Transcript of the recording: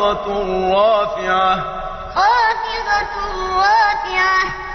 خافضة رافعة.